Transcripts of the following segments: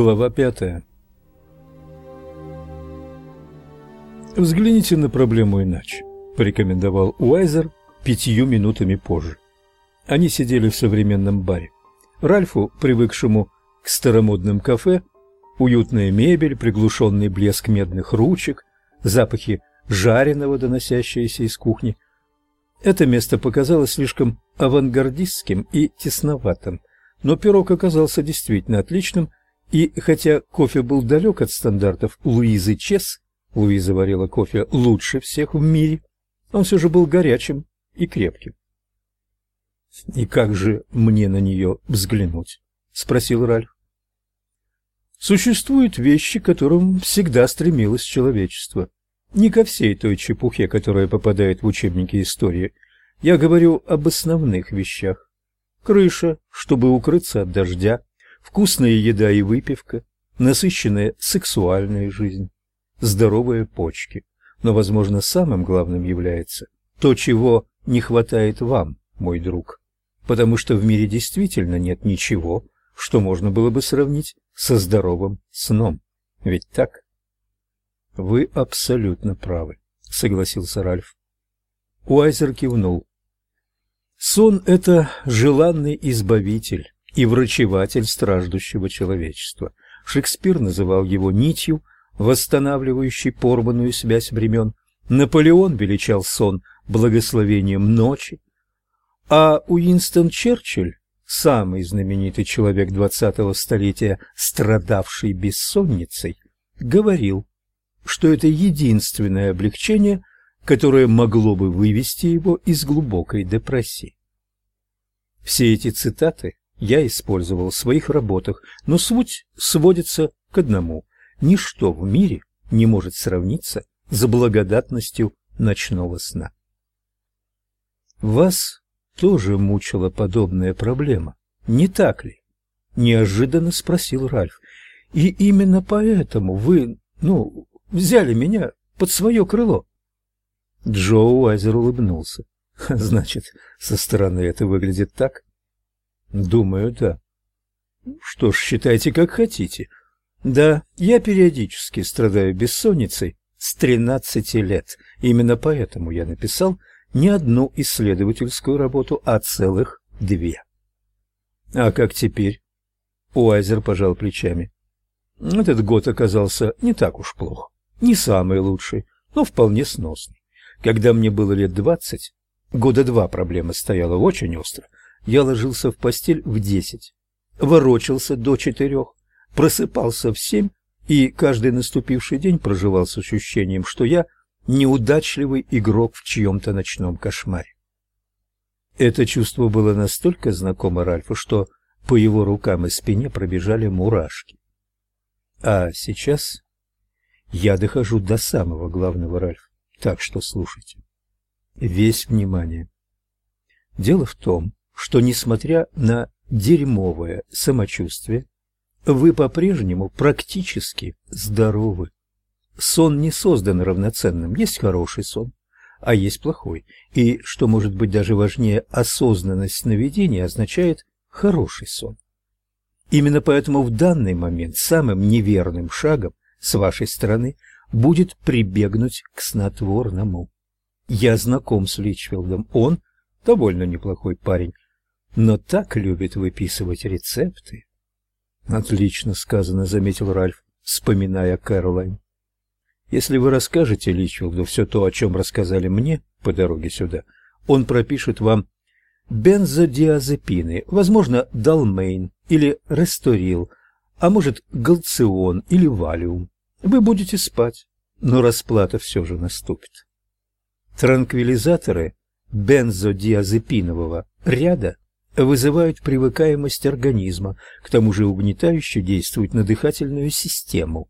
Глава пятая. Взгляните на проблему иначе, порекомендовал Уайзер пятью минутами позже. Они сидели в современном баре. Ральфу, привыкшему к старомодным кафе, уютная мебель, приглушенный блеск медных ручек, запахи жареного, доносящиеся из кухни. Это место показалось слишком авангардистским и тесноватым, но пирог оказался действительно отличным, и хотя кофе был далек от стандартов Луизы Чес, Луиза варила кофе лучше всех в мире, он все же был горячим и крепким. «И как же мне на нее взглянуть?» — спросил Ральф. «Существуют вещи, к которым всегда стремилось человечество. Не ко всей той чепухе, которая попадает в учебники истории. Я говорю об основных вещах. Крыша, чтобы укрыться от дождя, вкусная еда и выпивка, насыщенная сексуальная жизнь, здоровые почки. Но, возможно, самым главным является то, чего не хватает вам, мой друг. Потому что в мире действительно нет ничего, что можно было бы сравнить со здоровым сном. Ведь так? Вы абсолютно правы, согласился Ральф. Уайзер кивнул. Сон это желанный избавитель и врачеватель страждущего человечества. Шекспир называл его нитью, восстанавливающей порванную связь времен. Наполеон величал сон благословением ночи, а Уинстон Черчилль, самый знаменитый человек двадцатого столетия, страдавший бессонницей, говорил, что это единственное облегчение, которое могло бы вывести его из глубокой депрессии. Все эти цитаты я использовал в своих работах, но суть сводится к одному. Ничто в мире не может сравниться с благодатностью ночного сна. Вас тоже мучила подобная проблема, не так ли? Неожиданно спросил Ральф. И именно поэтому вы, ну, взяли меня под свое крыло. Джо Уайзер улыбнулся. Значит, со стороны это выглядит так? Думаю, да. Что ж, считайте как хотите. Да, я периодически страдаю бессонницей с 13 лет. Именно поэтому я написал не одну исследовательскую работу, а целых две. А как теперь? Уайзер пожал плечами. Этот год оказался не так уж плох. Не самый лучший, но вполне сносный. Когда мне было лет двадцать, года два проблема стояла очень остро, я ложился в постель в десять, ворочался до четырех, просыпался в семь и каждый наступивший день проживал с ощущением, что я неудачливый игрок в чьем-то ночном кошмаре. Это чувство было настолько знакомо Ральфу, что по его рукам и спине пробежали мурашки. А сейчас я дохожу до самого главного, Ральф. Так что слушайте. Весь внимание. Дело в том, что несмотря на дерьмовое самочувствие, вы по-прежнему практически здоровы. Сон не создан равноценным. Есть хороший сон, а есть плохой. И, что может быть даже важнее, осознанность сновидения означает хороший сон. Именно поэтому в данный момент самым неверным шагом с вашей стороны будет прибегнуть к снотворному. Я знаком с Личфилдом, он довольно неплохой парень, но так любит выписывать рецепты. Отлично сказано, заметил Ральф, вспоминая Кэролайн. Если вы расскажете Личфилду все то, о чем рассказали мне по дороге сюда, он пропишет вам бензодиазепины, возможно, Далмейн или Ресторил, а может, Галцион или Валиум. Вы будете спать, но расплата все же наступит. Транквилизаторы бензодиазепинового ряда вызывают привыкаемость организма, к тому же угнетающе действуют на дыхательную систему.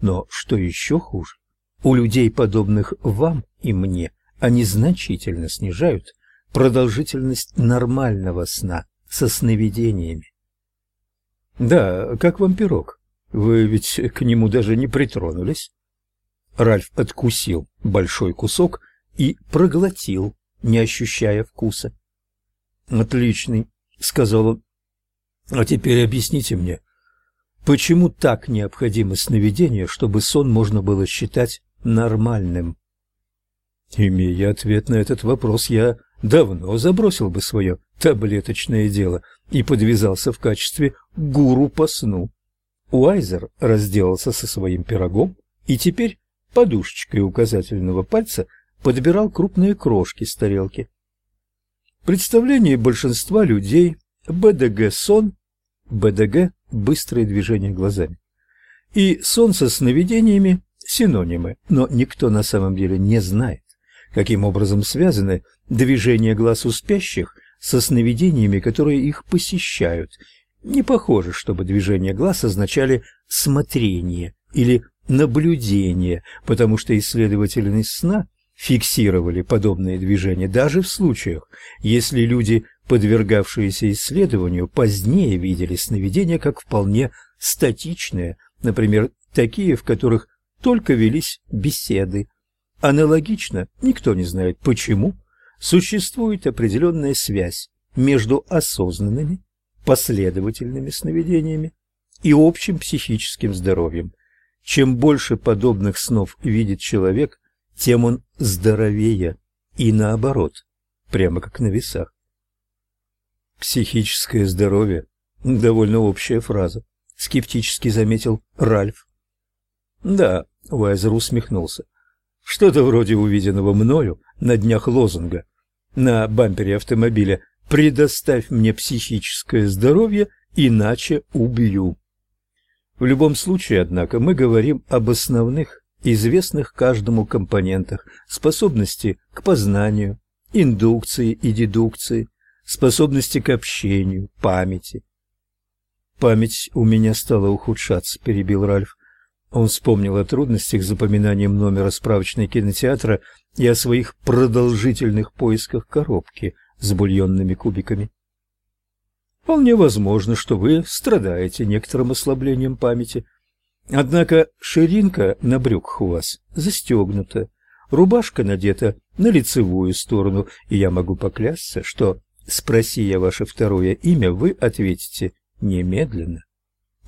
Но что еще хуже, у людей, подобных вам и мне, они значительно снижают продолжительность нормального сна со сновидениями. Да, как вам пирог? Вы ведь к нему даже не притронулись. Ральф откусил большой кусок и проглотил, не ощущая вкуса. Отличный, сказал он. А теперь объясните мне, Почему так необходимо сновидение, чтобы сон можно было считать нормальным? Имея ответ на этот вопрос, я давно забросил бы свое таблеточное дело и подвязался в качестве гуру по сну. Уайзер разделался со своим пирогом и теперь подушечкой указательного пальца подбирал крупные крошки с тарелки. Представление большинства людей БДГ сон, БДГ быстрое движение глазами. И сон со сновидениями синонимы, но никто на самом деле не знает, каким образом связаны движения глаз у спящих со сновидениями, которые их посещают. Не похоже, чтобы движения глаз означали смотрение или наблюдение, потому что исследователи сна фиксировали подобные движения даже в случаях, если люди, подвергавшиеся исследованию, позднее видели сновидения как вполне статичные, например, такие, в которых только велись беседы. Аналогично, никто не знает почему, существует определенная связь между осознанными, последовательными сновидениями и общим психическим здоровьем. Чем больше подобных снов видит человек, тем он здоровее, и наоборот, прямо как на весах. Психическое здоровье довольно общая фраза, скептически заметил Ральф. Да, Уайзер усмехнулся. Что-то вроде увиденного мною на днях лозунга на бампере автомобиля «Предоставь мне психическое здоровье, иначе убью». В любом случае, однако, мы говорим об основных, известных каждому компонентах способности к познанию, индукции и дедукции, способности к общению, памяти. Память у меня стала ухудшаться, перебил Ральф. Он вспомнил о трудностях с запоминанием номера справочной кинотеатра и о своих продолжительных поисках коробки с бульонными кубиками. Вполне возможно, что вы страдаете некоторым ослаблением памяти. Однако ширинка на брюках у вас застегнута, рубашка надета на лицевую сторону, и я могу поклясться, что, спроси я ваше второе имя, вы ответите немедленно.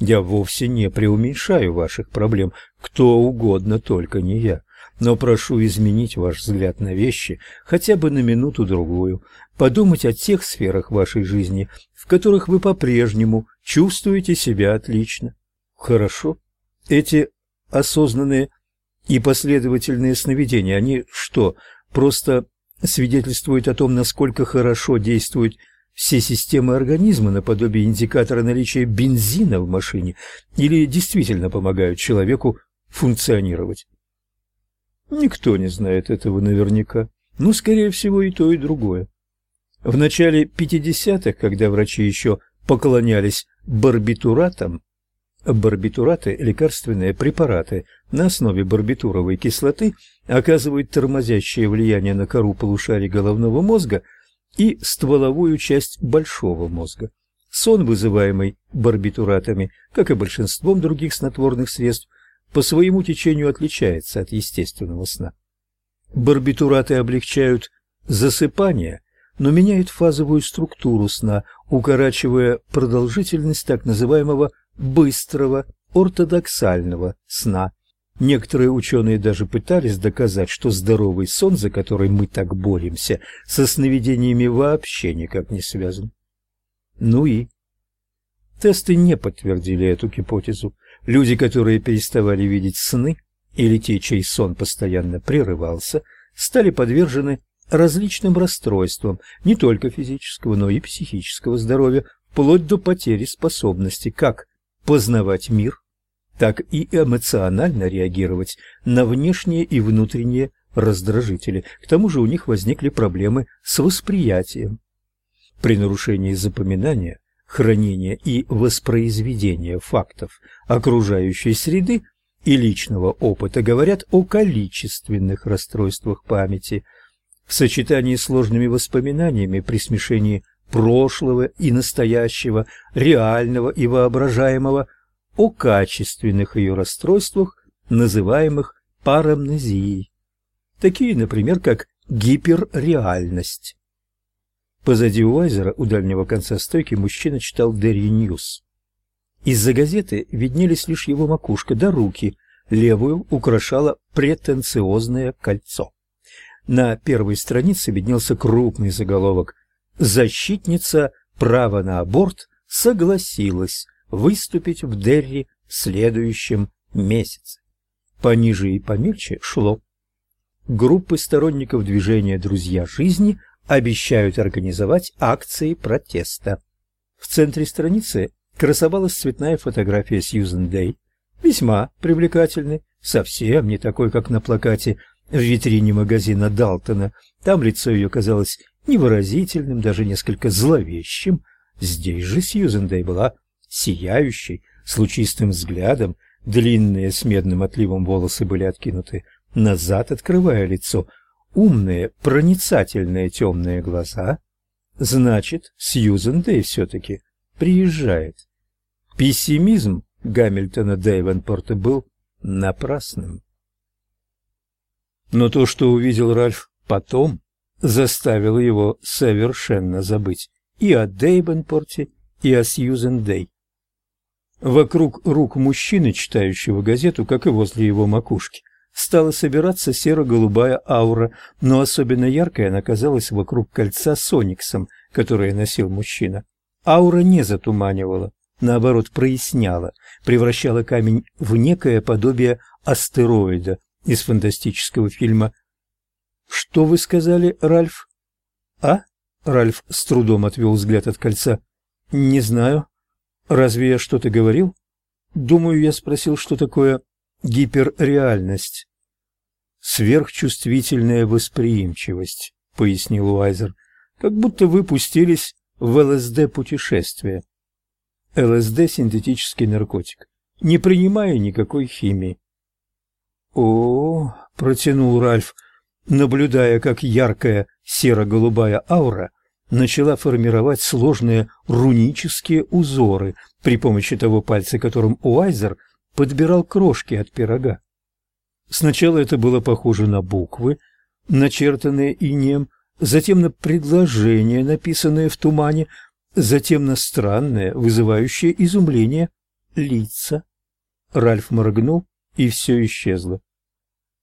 Я вовсе не преуменьшаю ваших проблем, кто угодно, только не я но прошу изменить ваш взгляд на вещи хотя бы на минуту-другую, подумать о тех сферах вашей жизни, в которых вы по-прежнему чувствуете себя отлично. Хорошо? Эти осознанные и последовательные сновидения, они что, просто свидетельствуют о том, насколько хорошо действуют все системы организма наподобие индикатора наличия бензина в машине или действительно помогают человеку функционировать? Никто не знает этого наверняка. Ну, скорее всего, и то, и другое. В начале 50-х, когда врачи еще поклонялись барбитуратам, барбитураты – лекарственные препараты на основе барбитуровой кислоты, оказывают тормозящее влияние на кору полушарий головного мозга и стволовую часть большого мозга. Сон, вызываемый барбитуратами, как и большинством других снотворных средств, по своему течению отличается от естественного сна. Барбитураты облегчают засыпание, но меняют фазовую структуру сна, укорачивая продолжительность так называемого быстрого ортодоксального сна. Некоторые ученые даже пытались доказать, что здоровый сон, за который мы так боремся, со сновидениями вообще никак не связан. Ну и тесты не подтвердили эту гипотезу. Люди, которые переставали видеть сны, или те, чей сон постоянно прерывался, стали подвержены различным расстройствам, не только физического, но и психического здоровья, вплоть до потери способности как познавать мир, так и эмоционально реагировать на внешние и внутренние раздражители. К тому же у них возникли проблемы с восприятием. При нарушении запоминания хранения и воспроизведения фактов окружающей среды и личного опыта говорят о количественных расстройствах памяти. В сочетании с сложными воспоминаниями при смешении прошлого и настоящего, реального и воображаемого, о качественных ее расстройствах, называемых парамнезией. Такие, например, как гиперреальность. Позади Уайзера, у дальнего конца стойки, мужчина читал Дерри Ньюс. Из-за газеты виднелись лишь его макушка да руки, левую украшало претенциозное кольцо. На первой странице виднелся крупный заголовок «Защитница права на аборт согласилась выступить в Дерри в следующем месяце». Пониже и помельче шло Группы сторонников движения «Друзья жизни» обещают организовать акции протеста. В центре страницы красовалась цветная фотография Сьюзен Дэй, весьма привлекательной, совсем не такой, как на плакате в витрине магазина Далтона. Там лицо ее казалось невыразительным, даже несколько зловещим. Здесь же Сьюзен Дэй была сияющей, с лучистым взглядом, длинные с медным отливом волосы были откинуты назад, открывая лицо. Умные, проницательные темные глаза. Значит, Сьюзен Дэй все-таки приезжает. Пессимизм Гамильтона Дейвенпорта был напрасным. Но то, что увидел Ральф потом, заставило его совершенно забыть и о Дейвенпорте, и о Сьюзен Дэй. Вокруг рук мужчины, читающего газету, как и возле его макушки, стала собираться серо-голубая аура, но особенно яркой она казалась вокруг кольца с ониксом, которое носил мужчина. Аура не затуманивала, наоборот, проясняла, превращала камень в некое подобие астероида из фантастического фильма. «Что вы сказали, Ральф?» «А?» — Ральф с трудом отвел взгляд от кольца. «Не знаю. Разве я что-то говорил?» «Думаю, я спросил, что такое гиперреальность. Сверхчувствительная восприимчивость, пояснил Уайзер, как будто вы пустились в ЛСД-путешествие. ЛСД – синтетический наркотик, не принимая никакой химии. О, протянул Ральф, наблюдая, как яркая серо-голубая аура начала формировать сложные рунические узоры при помощи того пальца, которым Уайзер – подбирал крошки от пирога. Сначала это было похоже на буквы, начертанные инеем, затем на предложения, написанные в тумане, затем на странное, вызывающее изумление лица. Ральф моргнул, и все исчезло.